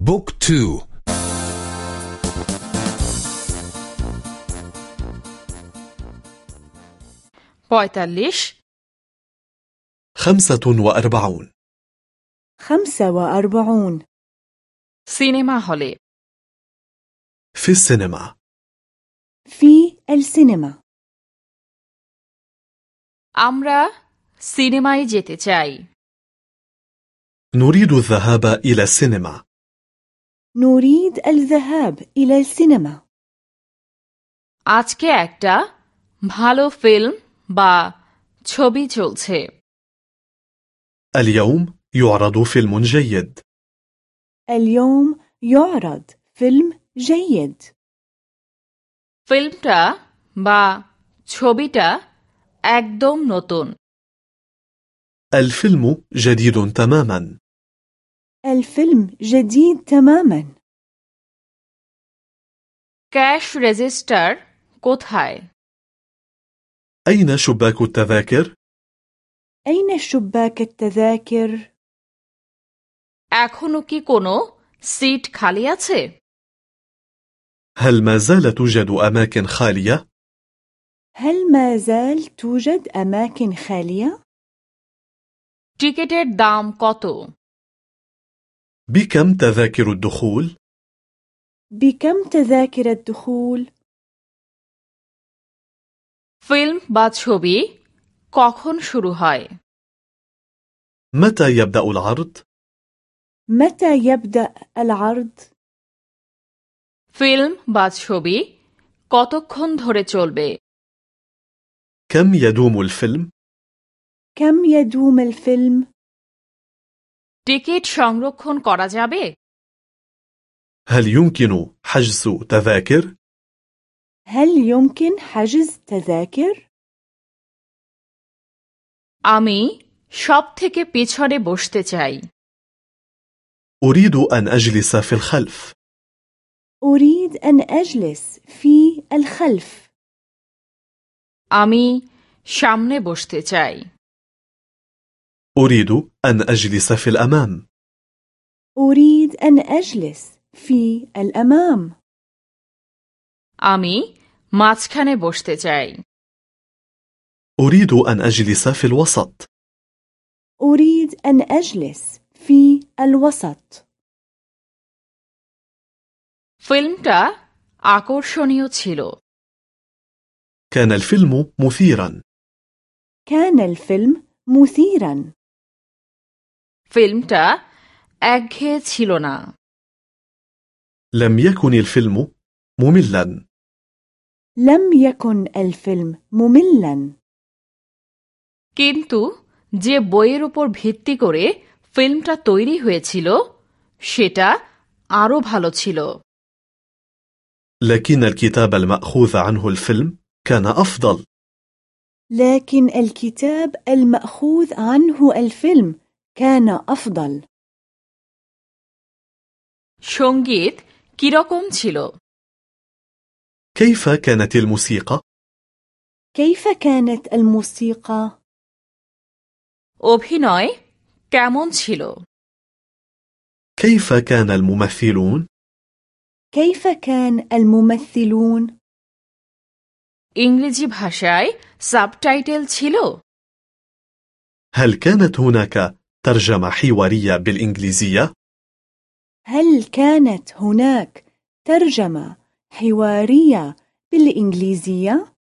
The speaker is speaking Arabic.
book two. পঁয়তাল্লিশ خمسة وأربعون. خمسة وأربعون. সিনেমা হলে. في السينما. في السينما. আমরা সিনেমা যেতে نريد الذهاب إلى السينما. نريد الذهاب إلى السينما আজকে একটা ভালো ফিল্ম বা ছবি চলছে اليوم يعرض فيلم جيد اليوم يعرض فيلم جيد ফিল্মটা বা ছবিটা একদম নতুন الفيلم جديد تماما الفيلم جديد تماما ক্যাশ রেজিস্টার কোথায় أين شباك التذاكر؟ أين شباك التذاكر؟ এখনো কি কোনো সিট খালি আছে هل ما زال توجد أماكن خالية؟ هل ما زال توجد أماكن خالية؟ টিকেটের দাম কত بكم تذاكر الدخول؟ بكم تذاكر الدخول؟ ফিল্ম বা ছবি কখন শুরু হয় متى يبدأ العرض؟ متى يبدأ العرض؟ ফিল্ম বা ছবি কতক্ষণ ধরে চলবে كم يدوم الفيلم؟ كم يدوم الفيلم؟ টিকিট সংরক্ষণ করা যাবে هل يمكن حجز تذاكر؟ هل يمكن حجز تذاكر؟ আমি সব থেকে পিছনে বসতে চাই أريد أن أجلس في الخلف أريد أن أجلس في الخلف আমি সামনে বসতে চাই أريد أن أجلس في الأمام أريد أن أجلس في الأمام আমি মাঝখানে বসতে চাই أريد أن أجلس في الوسط أريد أن أجلس في الوسط ফিল্মটা আকর্ষণীয় ছিল كان الفيلم مثيرا كان الفيلم مثيرا ফিল্মটা একঘেয়ে ছিল না لم يكن الفيلم مملا لم يكن الفيلم مملا কিন্তু যে বইয়ের উপর ভিত্তি করে ফিল্মটা তৈরি হয়েছিল সেটা আরও ভালো ছিল لكن الكتاب المأخوذ عنه الفيلم كان أفضل لكن الكتاب المأخوذ عنه الفيلم كان أفضل সঙ্গীত কিরকম ছিল كيف كانت الموسيقى؟ كيف كانت الموسيقى؟ অভিনয় কেমন ছিল كيف كان الممثلون؟ كيف كان الممثلون؟ ইংরেজি ভাষায় সাবটাইটেল ছিল هل كانت هناك ترجمة حوارية بالإنجليزية؟ هل كانت هناك ترجمة حوارية بالإنجليزية؟